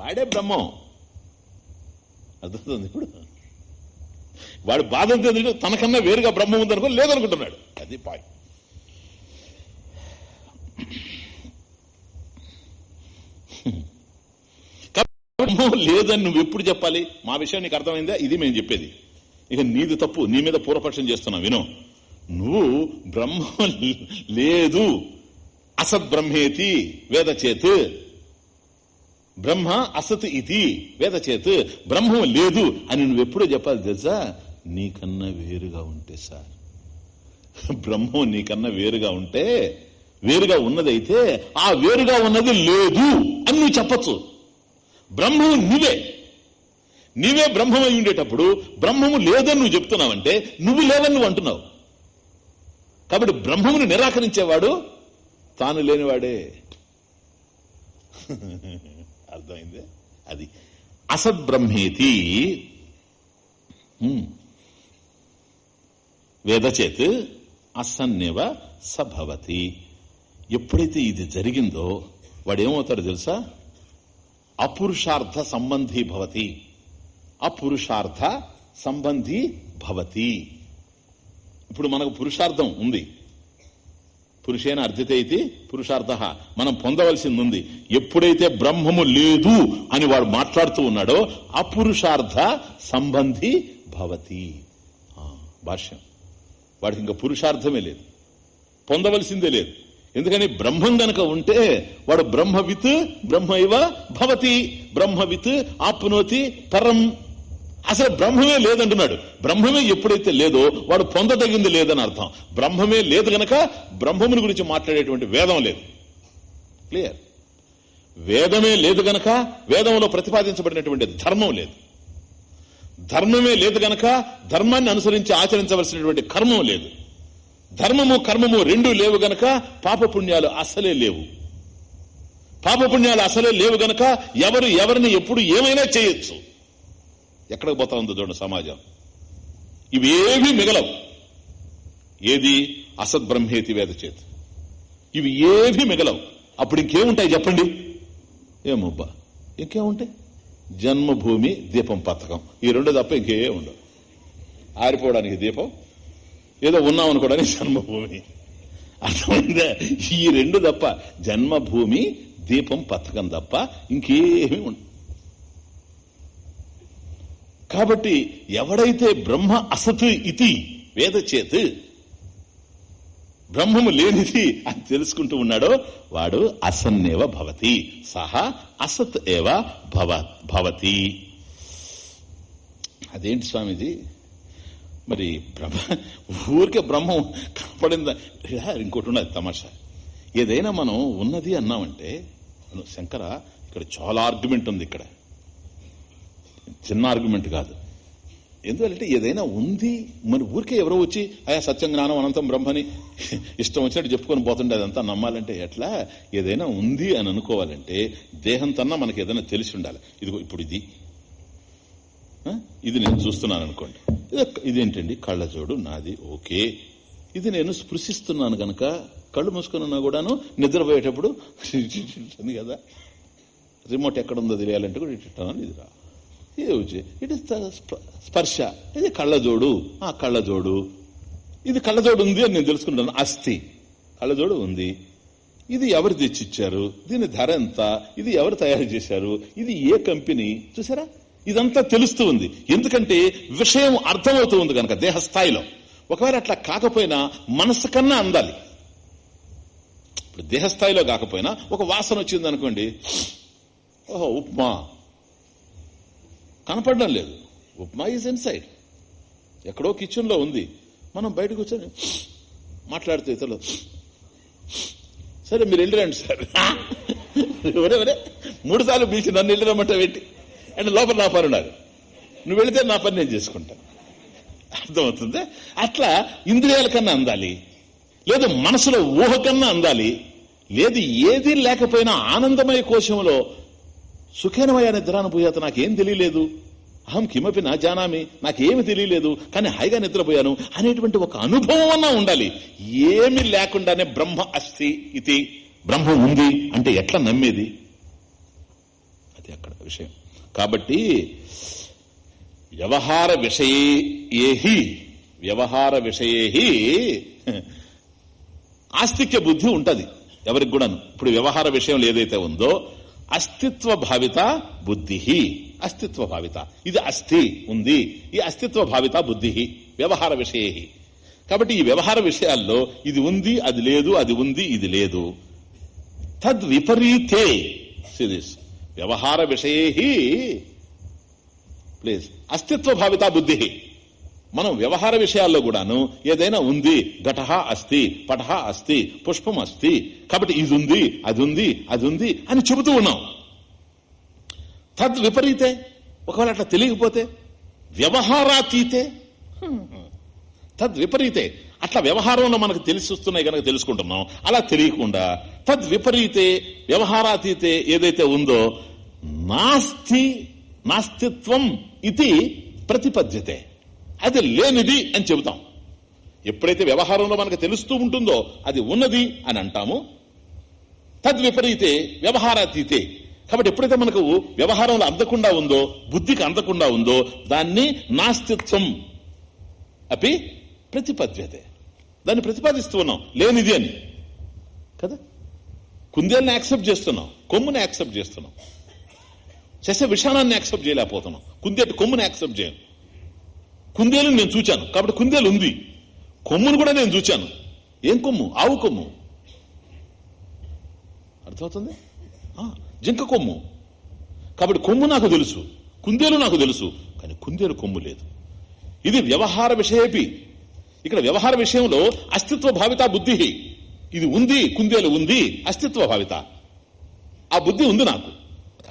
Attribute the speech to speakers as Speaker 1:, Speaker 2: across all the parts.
Speaker 1: వాడే బ్రహ్మం. అర్థమవుతుంది ఇప్పుడు? వాడు బాధ తెలుసు తనకన్నా వేరుగా బ్రహ్మం ఉందనుకో లేదనుకుంటున్నాడు. అది పాయింట్. బ్రహ్మం లేదని నువ్వు ఎప్పుడు చెప్పాలి? మా విషయం నీకు అర్థమైందా? ఇది మేము చెప్పేది. ఇక నీది తప్పు నీ మీద పూర్వపక్షం చేస్తున్నా విను. నువ్వు బ్రహ్మం లేదు. అసద్బ్రహ్మేతి వేద చేత్ బ్రహ్మ అసత్ ఇది వేద చేత్ బ్రహ్మం లేదు అని నువ్వు ఎప్పుడో చెప్పాలి తెలుసా? నీకన్నా వేరుగా ఉంటే సార్. బ్రహ్మం నీకన్నా వేరుగా ఉంటే వేరుగా ఉన్నదైతే ఆ వేరుగా ఉన్నది లేదు అని నువ్వు చెప్పచ్చు. బ్రహ్మం నువ్వే. నీవే బ్రహ్మమై ఉండేటప్పుడు బ్రహ్మము లేదని నువ్వు చెప్తున్నావంటే నువ్వు లేవని నువ్వు అంటున్నావు. కాబట్టి బ్రహ్మమును నిరాకరించేవాడు తాను లేనివాడే. అర్థమైంది? అది అసద్బ్రహ్మేతి. వేదచేత్ అసన్నివ సభవతి. ఎప్పుడైతే ఇది జరిగిందో వాడు తెలుసా? అపురుషార్థ సంబంధీ భవతి. అపురుషార్థ సంబంధీ భవతి. ఇప్పుడు మనకు పురుషార్థం ఉంది. పురుషేన అర్థితే ఇది పురుషార్థ. మనం పొందవలసింది ఉంది ఎప్పుడైతే బ్రహ్మము లేదు అని వాడు మాట్లాడుతూ ఉన్నాడో అపురుషార్థ సంబంధి భవతి. భాష్యం. వాడికి ఇంకా పురుషార్థమే లేదు. పొందవలసిందే లేదు. ఎందుకని బ్రహ్మం గనక ఉంటే వాడు బ్రహ్మవిత్ బ్రహ్మైవ భవతి. బ్రహ్మవిత్ ఆప్నోతి పరం. అసలు బ్రహ్మమే లేదంటున్నాడు. బ్రహ్మమే ఎప్పుడైతే లేదో వాడు పొందదగింది లేదని అర్థం. బ్రహ్మమే లేదు గనక బ్రహ్మముని గురించి మాట్లాడేటువంటి వేదం లేదు. క్లియర్? వేదమే లేదు గనక వేదంలో ప్రతిపాదించబడినటువంటి ధర్మం లేదు. ధర్మమే లేదు గనక ధర్మాన్ని అనుసరించి ఆచరించవలసినటువంటి కర్మం లేదు. ధర్మము కర్మము రెండు లేవు గనక పాపపుణ్యాలు అసలే లేవు. పాపపుణ్యాలు అసలే లేవు గనక ఎవరు ఎవరిని ఎప్పుడు ఏమైనా చేయొచ్చు. ఎక్కడికి పోతా ఉందో చూడండి సమాజం. ఇవేవి మిగలవు. ఏది? అసద్బ్రహ్మేతి వేద చేతి ఇవి ఏవి మిగలవు. అప్పుడు ఇంకేముంటాయి చెప్పండి? ఏమబ్బా ఇంకేముంటాయి? జన్మభూమి దీపం పథకం. ఈ రెండు తప్ప ఇంకే ఉండవు. ఆరిపోవడానికి దీపం ఏదో ఉన్నాం అనుకోవడానికి జన్మభూమి. అర్థమైందా? ఈ రెండు తప్ప జన్మభూమి దీపం పథకం తప్ప ఇంకేమీ ఉండదు కాబట్టి ఎవడైతే బ్రహ్మ అసత్ ఇది వేద చేత్ బ్రహ్మము లేనిది అని తెలుసుకుంటూ ఉన్నాడో వాడు అసన్నేవ భవతి సహా అసత్ ఏవ భవ భవతి. అదేంటి స్వామిజీ? మరి బ్రహ్మ ఊరికే బ్రహ్మం కనపడిందా? ఇంకోటి ఉన్నది తమాషా. ఏదైనా మనం ఉన్నది అన్నామంటే శంకర ఇక్కడ చాలా ఆర్గ్యుమెంట్ ఉంది ఇక్కడ. చిన్న ఆర్గ్యుమెంట్ కాదు. ఎందుకంటే ఏదైనా ఉంది మరి ఊరికే ఎవరో వచ్చి అయా సత్యం జ్ఞానం అనంతం బ్రహ్మని ఇష్టం వచ్చినట్టు చెప్పుకొని పోతుండే అదంతా నమ్మాలంటే ఎట్లా? ఏదైనా ఉంది అని అనుకోవాలంటే దేహం తన్నా మనకి ఏదైనా తెలిసి ఉండాలి. ఇదిగో ఇప్పుడు ఇది. ఆ? ఇది నేను చూస్తున్నాను అనుకోండి. ఇది- ఇదేంటండి కళ్ళజోడు నాది ఓకే. ఇది నేను స్పృశిస్తున్నాను కనుక కళ్ళు మూసుకొని ఉన్నా కూడాను నిద్రపోయేటప్పుడు కదా. రిమోట్ ఎక్కడుందో తెలియాలంటే కూడా ఇట్టాను ఇది రా ఇది ఇట్ ఇస్ స్పర్శ ఇది కళ్ళజోడు. ఆ కళ్ళజోడు. ఇది కళ్ళజోడు ఉంది అని నేను తెలుసుకుంటాను. అస్థి. కళ్ళజోడు ఉంది. ఇది ఎవరు తెచ్చిచ్చారు? దీని ధర ఎంత? ఇది ఎవరు తయారు చేశారు? ఇది ఏ కంపెనీ? చూసారా ఇదంతా తెలుస్తూ ఉంది. ఎందుకంటే విషయం అర్థమవుతూ ఉంది కనుక దేహ స్థాయిలో. ఒకవేళ అట్లా కాకపోయినా మనసు కన్నా అందాలి. ఇప్పుడు దేహస్థాయిలో కాకపోయినా ఒక వాసన వచ్చింది అనుకోండి ఓహో ఉప్మా. కనపడడం లేదు. ఉప్మా ఈజ్ ఇన్సైడ్ ఎక్కడో కిచెన్లో ఉంది. మనం బయటకు వచ్చి మాట్లాడితే ఇతరులు సరే మీరు వెళ్ళిరండి సార్. ఒరే ఒరే మూడు సార్లు పిలిచి నన్ను వెళ్ళిరమ్మంట పెట్టి అంటే లోపల నా పని ఉన్నారు. నువ్వు వెళితే నా పని నేను చేసుకుంటా. అర్థమవుతుంది? అట్లా ఇంద్రియాల కన్నా అందాలి. లేదు మనసులో ఊహ కన్నా అందాలి. లేదు ఏది లేకపోయినా ఆనందమయ కోశంలో సుఖేనమయ నిద్రానుభూయత నాకేం తెలియలేదు. అహం కిమపి నా జానామి నాకేమి తెలియలేదు. కానీ హాయిగా నిద్రపోయాను అనేటువంటి ఒక అనుభవం అన్నా ఉండాలి. ఏమి లేకుండానే బ్రహ్మ అస్తి ఇది. బ్రహ్మ ఉంది అంటే ఎట్లా నమ్మేది? అది అక్కడ విషయం. కాబట్టి వ్యవహార విషయేహి వ్యవహార విషయేహి ఆస్తిక్య బుద్ధి ఉంటుంది ఎవరికి కూడాను. ఇప్పుడు వ్యవహార విషయం ఏదైతే ఉందో అస్తిత్వ భావిత బుద్ధి అస్తిత్వ భావిత. ఇది అస్థి ఉంది. ఈ అస్తిత్వ భావిత బుద్ధి వ్యవహార విషయ కాబట్టి ఈ వ్యవహార విషయాల్లో ఇది ఉంది అది లేదు అది ఉంది ఇది లేదు. తద్ విపరీతే వ్యవహార విషయ ప్లీజ్ అస్తిత్వ భావిత బుద్ధి మనం వ్యవహార విషయాల్లో కూడాను ఏదైనా ఉంది ఘట అస్థి పట అస్థి పుష్పం అస్థి కాబట్టి ఇది ఉంది అది ఉంది అది ఉంది అని చెబుతూ ఉన్నాం. తద్ విపరీతే ఒకవేళ అట్లా తెలియకపోతే వ్యవహారాతీతే. తద్ విపరీతే అట్లా వ్యవహారంలో మనకు తెలిసి వస్తున్నాయి కనుక తెలుసుకుంటున్నాం అలా తెలియకుండా తద్ విపరీతే వ్యవహారాతీతే ఏదైతే ఉందో నాస్తి నాస్తిత్వం ఇది ప్రతిపద్యతే. అది లేనిది అని చెబుతాం. ఎప్పుడైతే వ్యవహారంలో మనకు తెలుస్తూ ఉంటుందో అది ఉన్నది అని అంటాము. తద్విపరీతే వ్యవహారాతీతే. కాబట్టి ఎప్పుడైతే మనకు వ్యవహారంలో అందకుండా ఉందో బుద్ధికి అందకుండా ఉందో దాన్ని నాస్తిత్వం అపి ప్రతిపద్యతే. దాన్ని ప్రతిపాదిస్తూ ఉన్నాం. లేనిది అని. కదా? కుందేల్ని యాక్సెప్ట్ చేస్తున్నాం. కొమ్ముని యాక్సెప్ట్ చేస్తున్నాం. శశ విషాణాన్ని యాక్సెప్ట్ చేయలేకపోతున్నాం. కుందేటి కొమ్ముని యాక్సెప్ట్ చేయం కుందేలుని నేను చూచాను. కాబట్టి కుందేలు ఉంది. కొమ్మును కూడా నేను చూచాను. ఏం కొమ్ము? ఆవు కొమ్ము. అర్థమవుతుంది? జింక కొమ్ము. కాబట్టి కొమ్ము నాకు తెలుసు. కుందేలు నాకు తెలుసు. కానీ కుందేలు కొమ్ము లేదు. ఇది వ్యవహార విషయపి. ఇక్కడ వ్యవహార విషయంలో అస్తిత్వ భావిత బుద్ధి. ఇది ఉంది కుందేలు ఉంది అస్తిత్వ భావిత. ఆ బుద్ధి ఉంది నాకు.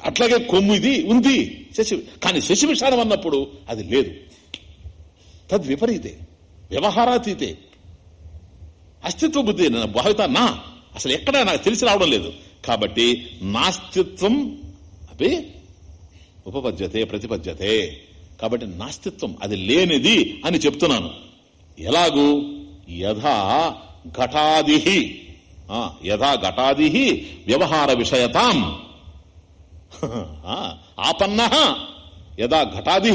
Speaker 1: అట్లాగే కొమ్ము ఇది ఉంది. శశి కానీ శశి విషాదం అన్నప్పుడు అది లేదు. తద్విపరీతే వ్యవహారాతీతే. అస్తిత్వ బుద్ధి భావిత నా. అసలు ఎక్కడ నాకు తెలిసి రావడం లేదు. కాబట్టి నాస్తిత్వం అవి ఉపపద్యతే ప్రతిపద్యతే. కాబట్టి నాస్తిత్వం అది లేనిది అని చెప్తున్నాను. ఎలాగూ? యథా ఘటాది యథా ఘటాది వ్యవహార విషయతాం. ఆపన్న. యదా ఘటాది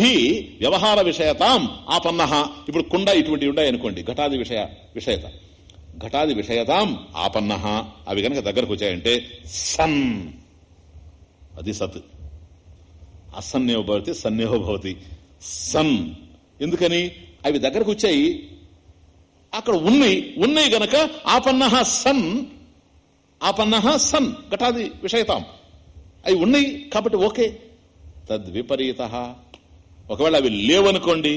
Speaker 1: వ్యవహార విషయతాం ఆపన్న. ఇప్పుడు కుండ ఇటువంటి ఉన్నాయి అనుకోండి ఘటాది విషయ విషయత. ఘటాది విషయతాం ఆపన్న. అవి కనుక దగ్గరకు వచ్చాయంటే సన్. అది సత్. అసన్నేవ భవతి సన్నేహో భవతి. సన్. ఎందుకని? అవి దగ్గరకు వచ్చాయి అక్కడ ఉన్నాయి ఉన్నాయి గనక ఆపన్న సన్. ఆపన్న సన్ ఘటాది విషయతాం. అవి ఉన్నాయి కాబట్టి ఓకే. తద్విపరీత. ఒకవేళ అవి లేవనుకోండి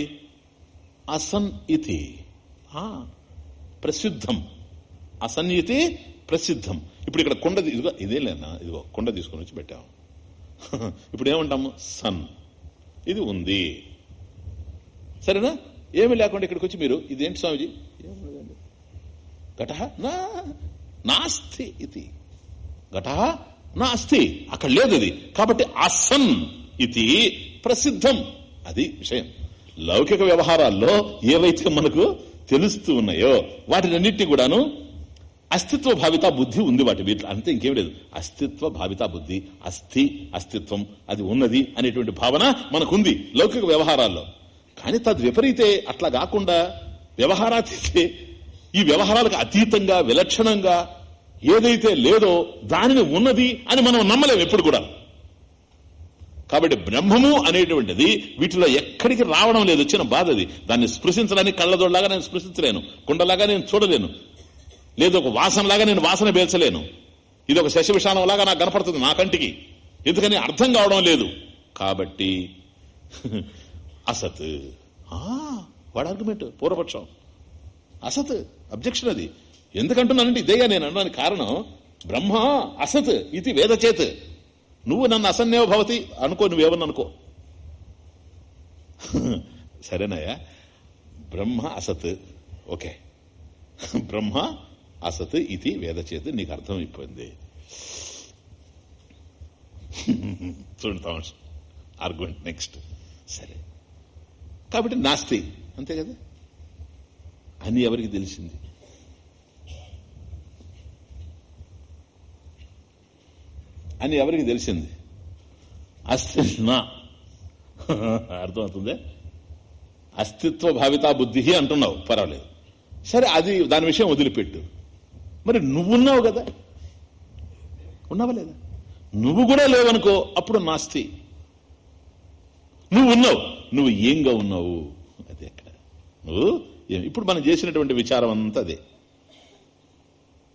Speaker 1: అసన్ ఇది ప్రసిద్ధం. అసన్ ఇది ప్రసిద్ధం. ఇప్పుడు ఇక్కడ కొండ ఇదిగో ఇదే లేనా ఇదిగో కొండ తీసుకొని వచ్చి పెట్టాము ఇప్పుడు ఏమంటాము? సన్. ఇది ఉంది. సరేనా? ఏమి లేకుండా ఇక్కడికి వచ్చి మీరు ఇదేంటి స్వామిజీ? ఘట నాస్తి ఇది ఘట నాస్తి. అక్కడ లేదు అది కాబట్టి అసన్. ఇది ప్రసిద్ధం. అది విషయం. లౌకిక వ్యవహారాల్లో ఏవైతే మనకు తెలుస్తూ ఉన్నాయో వాటినన్నింటినీ కూడాను అస్తిత్వ భావిత బుద్ధి ఉంది వాటి వీటిలో అంతే ఇంకేం లేదు. అస్తిత్వ భావిత బుద్ధి అస్థి అస్తిత్వం అది ఉన్నది అనేటువంటి భావన మనకుంది లౌకిక వ్యవహారాల్లో. కానీ తద్ విపరీతే అట్లా కాకుండా వ్యవహారాతీతే ఈ వ్యవహారాలకు అతీతంగా విలక్షణంగా ఏదైతే లేదో దానిని ఉన్నది అని మనం నమ్మలేము ఎప్పుడు కూడా. కాబట్టి బ్రహ్మము అనేటువంటిది వీటిలో ఎక్కడికి రావడం లేదు వచ్చిన బాధ అది. దాన్ని స్పృశించడానికి కళ్ళదోడలాగా నేను స్పృశించలేను కుండలాగా నేను చూడలేను లేదు ఒక వాసనలాగా నేను వాసన పేల్చలేను. ఇది ఒక శశ నాకు కనపడుతుంది నా కంటికి. ఎందుకని అర్థం కావడం లేదు. కాబట్టి అసత్. వాడు ఆర్గ్యుమెంట్ పూర్వపక్షం. అసత్ అబ్జెక్షన్ అది. ఎందుకంటున్నానంటే ఇదేగా నేను అనడానికి కారణం బ్రహ్మ అసత్ ఇది వేదచేత్. నువ్వు నన్ను అసన్నేవ భవతి అనుకో నువ్వేమన్నా అనుకో. సరేనాయా బ్రహ్మ అసత్. ఓకే. బ్రహ్మ అసత్ ఇది వేదచేత్ నీకు అర్థమైపోయింది. చూడండి చూడండి ఆర్గ్యుమెంట్ నెక్స్ట్. సరే. కాబట్టి నాస్తి అంతే కదా? అని ఎవరికి తెలిసింది? అని ఎవరికి తెలిసింది? అస్తిష్ణ. అర్థమవుతుంది? అస్తిత్వ భావితా బుద్ధి అంటున్నావు. పర్వాలేదు. సరే అది దాని విషయం వదిలిపెట్టు. మరి నువ్వున్నావు కదా? ఉన్నావా లేదా? నువ్వు కూడా లేవనుకో అప్పుడు నాస్తి. నువ్వు ఉన్నావు నువ్వు ఏంగా ఉన్నావు? అది ఎక్కడ? నువ్వు ఇప్పుడు మనం చేసినటువంటి విచారం అంతా అదే.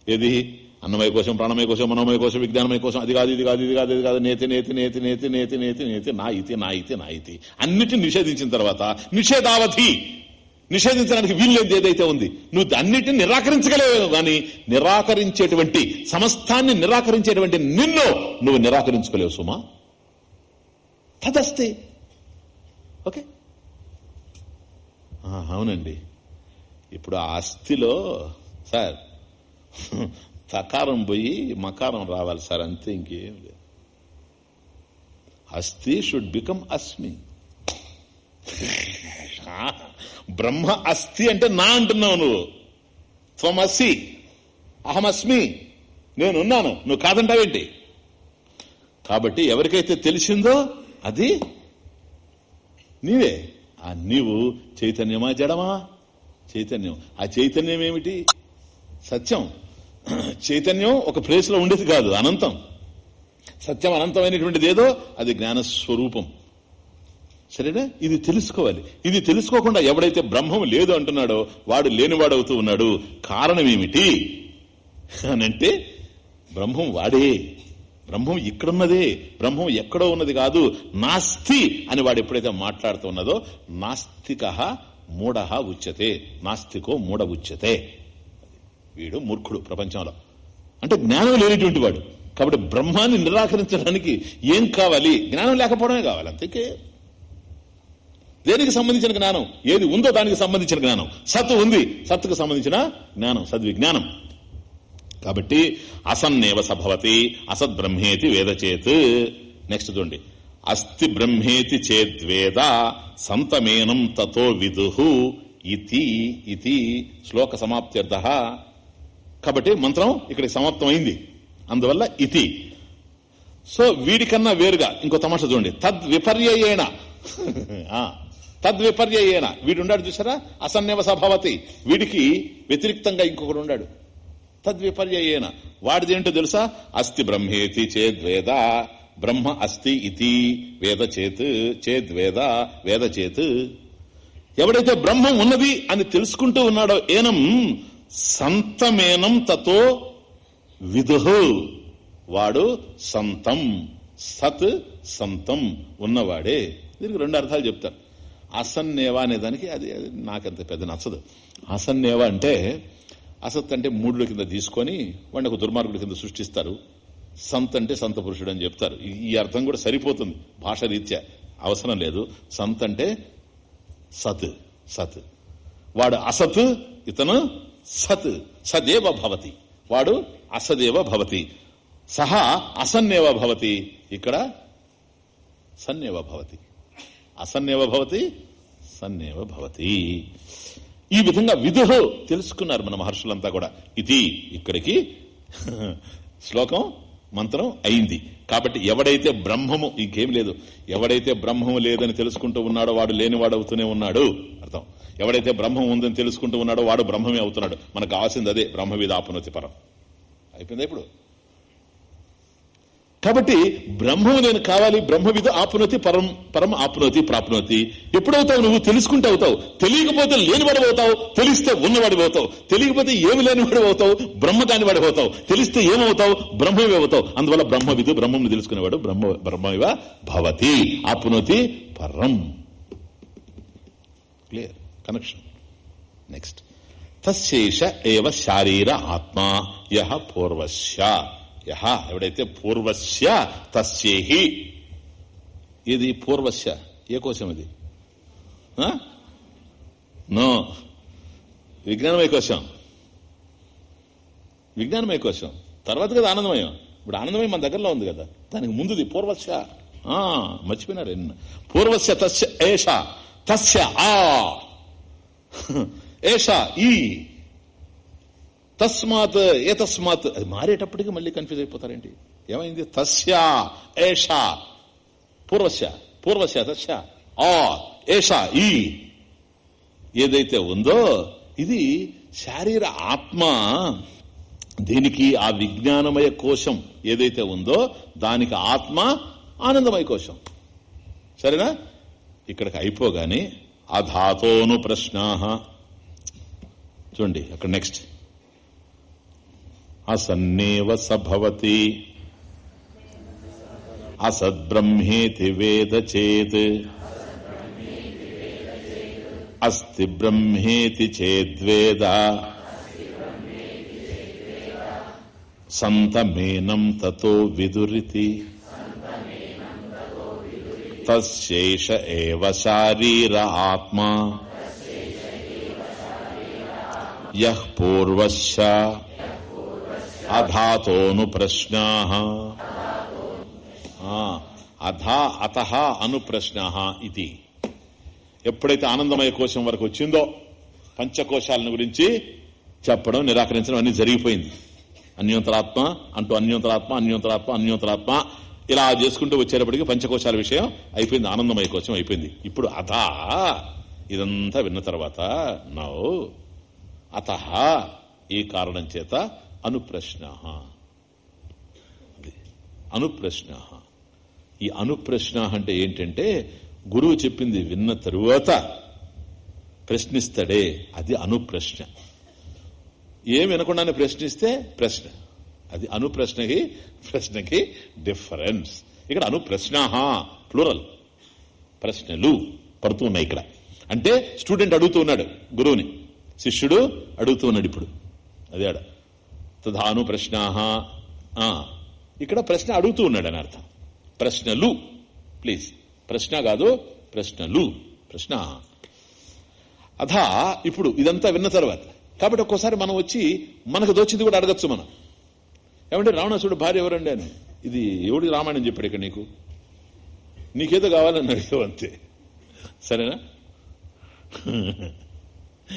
Speaker 1: ఏది? అన్నమయ కోసం ప్రాణమయ కోసం మనోమయ కోసం విజ్ఞానమయ కోసం అది కాదు ఇది కాదు ఇది కాదు ఇది కాదు నేతి నేతి నేతి నేతి నేతి నేతి నేతి నా ఇతి నా ఇతి నా ఇతి అన్నిటిని నిషేధించిన తర్వాత నిషేధావధి. నిషేధించడానికి వీల్లేదు ఏదైతే ఉంది. నువ్వు అన్నిటిని నిరాకరించగలేవు కానీ నిరాకరించేటువంటి సమస్తాన్ని నిరాకరించేటువంటి నిన్ను నువ్వు నిరాకరించుకోలేవు సుమా. తదస్తే. ఓకే? అవునండి. ఇప్పుడు ఆ అస్థిలో సార్ తకారం పోయి మకారం రావాలి సార్ అంతే ఇంకేం లేదు. అస్థి షుడ్ బికమ్ అస్మి బ్రహ్మ అస్థి అంటే నా అంటున్నావు నువ్వు. త్వమసి అహమస్మి నేనున్నాను నువ్వు కాదంటావేంటి? కాబట్టి ఎవరికైతే తెలిసిందో అది నీవే. ఆ నీవు చైతన్యమా జడమా? చైతన్యం. ఆ చైతన్యం ఏమిటి? సత్యం. చైతన్యం ఒక ప్లేస్లో ఉండేది కాదు అనంతం. సత్యం అనంతమైనటువంటిది ఏదో అది జ్ఞాన స్వరూపం సరేనా? ఇది తెలుసుకోవాలి. ఇది తెలుసుకోకుండా ఎవడైతే బ్రహ్మం లేదు అంటున్నాడో వాడు లేనివాడవుతూ ఉన్నాడు కారణం ఏమిటి అనంటే బ్రహ్మం వాడే. బ్రహ్మం ఇక్కడున్నదే. బ్రహ్మం ఎక్కడో ఉన్నది కాదు నాస్తి అని వాడు ఎప్పుడైతే మాట్లాడుతూ ఉన్నదో నాస్తిక మూఢ ఉచ్యతే. నాస్తికో మూఢ ఉచ్యతే. వీడు మూర్ఖుడు ప్రపంచంలో. అంటే జ్ఞానం లేనిటువంటి వాడు. కాబట్టి బ్రహ్మాన్ని నిరాకరించడానికి ఏం కావాలి? జ్ఞానం లేకపోవడమే కావాలి అంతకే. దేనికి సంబంధించిన జ్ఞానం? ఏది ఉందో దానికి సంబంధించిన జ్ఞానం. సత్తు ఉంది సత్తుకు సంబంధించిన జ్ఞానం సద్విజ్ఞానం. కాబట్టి అసన్నేవ సభవతి అసద్ బ్రహ్మేతి వేదచేత్. నెక్స్ట్ చూడండి. అస్థి బ్రహ్మేతి చేద్వేద సంతమేనం తతో విదుహు ఇతి ఇతి శ్లోక సమాప్త్యర్థ. కాబట్టి మంత్రం ఇక్కడ సమాప్తమైంది. అందువల్ల ఇతి. సో వీడికన్నా వేరుగా ఇంకో తమాషా చూడండి. తద్విపర్యేణ తద్విపర్యేణ వీడు ఉన్నాడు చూసారా అసన్నేవ సభవతి వీడికి వ్యతిరిక్తంగా ఇంకొకడు ఉన్నాడు తద్విపర్యేణ వాడిదేంటో తెలుసా? అస్తి బ్రహ్మేతి చేద్వేద బ్రహ్మ అస్తి ఇతి. వేద చేత్ చేద్వేద వేద చేత్. ఎవడైతే బ్రహ్మం ఉన్నది అని తెలుసుకుంటూ ఉన్నాడో ఏనం సంతమేనం తతో విదుహు. వాడు సంతం సత్ సంతం ఉన్నవాడే. దీనికి రెండు అర్థాలు చెప్తారు. అసన్నేవా అనే దానికి అది అది నాకంత పెద్ద నచ్చదు. అసన్నేవా అంటే అసత్ అంటే మూడుల కింద తీసుకొని వాడిని ఒక దుర్మార్గుల కింద సృష్టిస్తారు. సంత్ అంటే సంత పురుషుడు అని చెప్తారు. ఈ- ఈ అర్థం కూడా సరిపోతుంది. భాష రీత్యా అవసరం లేదు. సంత్ అంటే సత్ సత్. వాడు అసత్ ఇతను సత్ సదేవ భవతి. వాడు అసదేవ భవతి. సహా అసన్నేవ భవతి. ఇక్కడ సన్నేవ భవతి. అసన్నేవ భవతి సన్నేవ భవతి. ఈ విధంగా విధుహు తెలుసుకున్నారు మన మహర్షులంతా కూడా. ఇది ఇక్కడికి శ్లోకం మంత్రం అయింది. కాబట్టి ఎవడైతే బ్రహ్మము ఇంకేం లేదు. ఎవడైతే బ్రహ్మము లేదని తెలుసుకుంటూ ఉన్నాడో వాడు లేనివాడు అవుతూనే ఉన్నాడు. అర్థం. ఎవడైతే బ్రహ్మం ఉందని తెలుసుకుంటూ ఉన్నాడో వాడు బ్రహ్మమే అవుతున్నాడు. మనకు కావాల్సింది అదే బ్రహ్మవిధాపనోతి పరం. అయిపోయిందా ఇప్పుడు? కాబట్టి బ్రహ్మము నేను కావాలి బ్రహ్మవిధ ఆపునతి పరం పరం ఆపునతి ప్రాప్నోతి. ఎప్పుడవుతావు నువ్వు? తెలుసుకుంటే అవుతావు. తెలియకపోతే లేనివాడు అవుతావు. తెలిస్తే ఉన్నవాడు అవుతావు. తెలియకపోతే ఏమి లేనివాడు అవుతావు? బ్రహ్మ కానివాడు అవుతావు. తెలిస్తే ఏమవుతావు? బ్రహ్మవి అవుతావు. అందువల్ల బ్రహ్మవిధు బ్రహ్మం తెలుసుకునేవాడు బ్రహ్మ బ్రహ్మవివ భవతి. ఆపునతి పరం. క్లియర్ కనెక్షన్ నెక్స్ట్ తశేష ఏవ శారీర ఆత్మా యహ పూర్వస్య యహ ఎవడైతే పూర్వస్య తస్యేహి. ఇది పూర్వస్య? ఏ కోశం ఇది? ఆ? నో. విజ్ఞానమయ కోశం. విజ్ఞానమయ కోశం. తర్వాత కదా ఆనందమయం. ఇప్పుడు ఆనందమయం మన దగ్గరలో ఉంది కదా. దానికి ముందుది పూర్వస్య. ఆ, మర్చిపోయినారు ఎన్న. పూర్వస్య తస్య ఏష. తస్య ఆ. ఏష ఈ. తస్మాత్ ఏ తస్మాత్ అది మారేటప్పటికి మళ్ళీ కన్ఫ్యూజ్ అయిపోతారండి ఏమైంది? తస్యా ఏష. పూర్వశ పూర్వశ తస్య. ఆ ఏష ఈ. ఏదైతే ఉందో ఇది శారీర ఆత్మ. దీనికి ఆ విజ్ఞానమయ కోశం ఏదైతే ఉందో దానికి ఆత్మ ఆనందమయ కోశం. సరేనా? ఇక్కడికి అయిపోగానే అధాతోను ప్రశ్న చూడండి అక్కడ నెక్స్ట్ అసన్నేవ సభవతి అసద్బ్రహ్మేతి వేద చేత్ అస్తి బ్రహ్మేతి చేద్వేద సంతమేనం తతో విదురితి తస్యైష ఏవ శారీర ఆత్మా యః పూర్వశ్చ అధాతోను ప్రశ్నా అధా అత అను ప్రశ్న ఇది ఎప్పుడైతే ఆనందమయ కోశం వరకు వచ్చిందో పంచకోశాలను గురించి చెప్పడం నిరాకరించడం అన్ని జరిగిపోయింది. అన్యోంతరాత్మ అంటూ అన్యోంతరాత్మ అన్యోంతరాత్మ అన్యోంతరాత్మ ఇలా చేసుకుంటూ వచ్చేటప్పటికి పంచకోశాల విషయం అయిపోయింది ఆనందమయ కోశం అయిపోయింది. ఇప్పుడు అథా ఇదంతా విన్న తర్వాత నౌ అత ఈ కారణం చేత అనుప్రశ్న. అనుప్రశ్న. ఈ అనుప్రశ్న అంటే ఏంటంటే గురువు చెప్పింది విన్న తరువాత ప్రశ్నిస్తాడే అది అనుప్రశ్న. ఏం వినకుండానే ప్రశ్నిస్తే ప్రశ్న. అది అనుప్రశ్నకి ప్రశ్నకి డిఫరెన్స్. ఇక్కడ అనుప్రశ్న ప్లూరల్. ప్రశ్నలు పడుతూ ఉన్నాయి ఇక్కడ. అంటే స్టూడెంట్ అడుగుతూ ఉన్నాడు గురువుని. శిష్యుడు అడుగుతూ ఉన్నాడు ఇప్పుడు. అదే ఆడ. తధాను ప్రశ్న ఇక్కడ ప్రశ్న అడుగుతూ ఉన్నాడు అని అర్థం ప్రశ్నలు. ప్లీజ్. ప్రశ్న కాదు ప్రశ్నలు. ప్రశ్న. అథా ఇప్పుడు ఇదంతా విన్న తర్వాత. కాబట్టి ఒక్కోసారి మనం వచ్చి మనకు దోచింది కూడా అడగచ్చు మనం. ఏమంటే రావణాసుడు భార్య ఎవరండి అని. ఇది ఎవడి రామాయణం చెప్పాడు ఇక్కడ నీకు? నీకేదో కావాలని అడిగావు అంతే. సరేనా?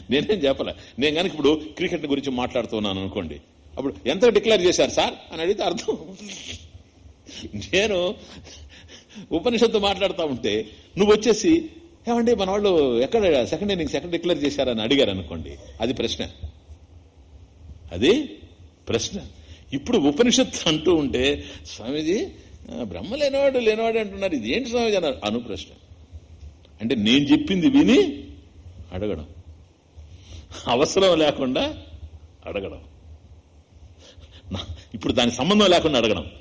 Speaker 1: నేనేం చెప్పలే? నేను కనుక ఇప్పుడు క్రికెట్ గురించి మాట్లాడుతున్నాను అనుకోండి. అప్పుడు ఎంత డిక్లేర్ చేశారు సార్? అని అడిగితే అర్థం. నేను ఉపనిషత్తు మాట్లాడుతూ ఉంటే నువ్వు వచ్చేసి ఏమండి మన వాళ్ళు ఎక్కడ సెకండ్ ఇన్నింగ్స్ ఎక్కడ డిక్లేర్ చేశారని అడిగారు అనుకోండి అది ప్రశ్న. అది ప్రశ్న. ఇప్పుడు ఉపనిషత్తు అంటూ ఉంటే స్వామీజీ బ్రహ్మ లేనివాడు లేనివాడు అంటున్నారు ఇది ఏంటి స్వామీజీ? అన్నారు. అను ప్రశ్న. అంటే నేను చెప్పింది విని అడగడం. అవసరం లేకుండా అడగడం. ఇప్పుడు దాని సంబంధం లేకుండా అడగడం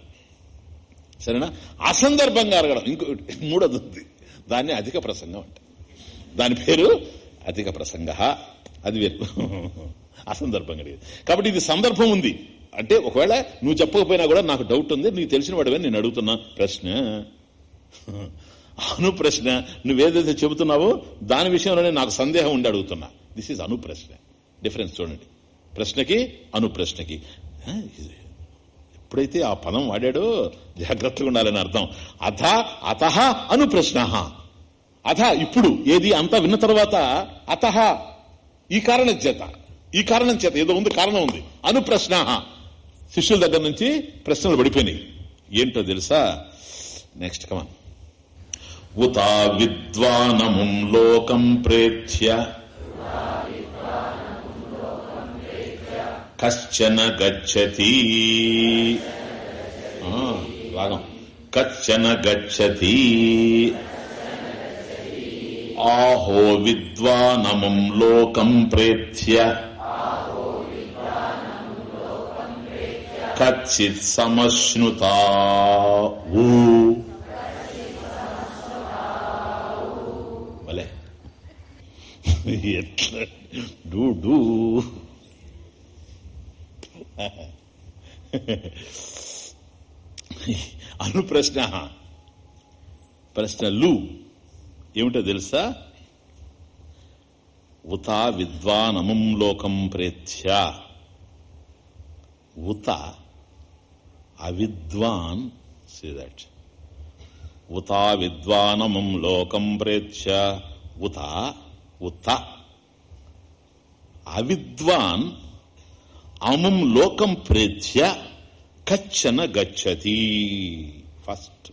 Speaker 1: సరేనా? అసందర్భంగా అడగడం. ఇంకో మూడోది. ఉంది దాన్ని అధిక ప్రసంగం అంటే. దాని పేరు అధిక ప్రసంగ. అది అసందర్భంగా అడిగేది. కాబట్టి ఇది సందర్భం ఉంది. అంటే ఒకవేళ నువ్వు చెప్పకపోయినా కూడా నాకు డౌట్ ఉంది నీకు తెలిసిన వాడివే నేను అడుగుతున్నా. ప్రశ్న. అను ప్రశ్న నువ్వేదైతే చెబుతున్నావో దాని విషయంలోనే నాకు సందేహం ఉండి అడుగుతున్నా. దిస్ ఈజ్ అను ప్రశ్న డిఫరెన్స్ చూడండి. ప్రశ్నకి అను ప్రశ్నకి ఎప్పుడైతే ఆ పదం వాడాడో జాగ్రత్తగా ఉండాలని అర్థం. అథ అత అను ప్రశ్న. అథ ఇప్పుడు ఏది అంతా విన్న తర్వాత అత ఈ కారణం చేత ఈ కారణం చేత ఏదో ఉంది కారణం ఉంది. అను ప్రశ్న. శిష్యుల దగ్గర నుంచి ప్రశ్నలు పడిపోయినాయి. ఏంటో తెలుసా? నెక్స్ట్ కమన్ ఉతా విద్వానముం లోకం ప్రేత్య. కశ్చన గచ్చతి. రాగం. కచ్చన గచ్చతి. ఆహో విద్వానమం లోకం ప్రేత్య. కచ్చిత్ సమశ్నుత ఎట్లా? Do do. అను ప్రశ్న ప్రశ్నలు ఏమిటో తెలుసా? ఉత విద్వానమం లోకం ప్రేత్య. ఉత అవిద్వాన్ దట్ ఉత విద్వానమం లోకం ప్రేత్య. ఉత ఉత అవిద్వాన్ అమం లోకం ప్రేత్య కచ్చన గచ్చతి. ఫస్ట్.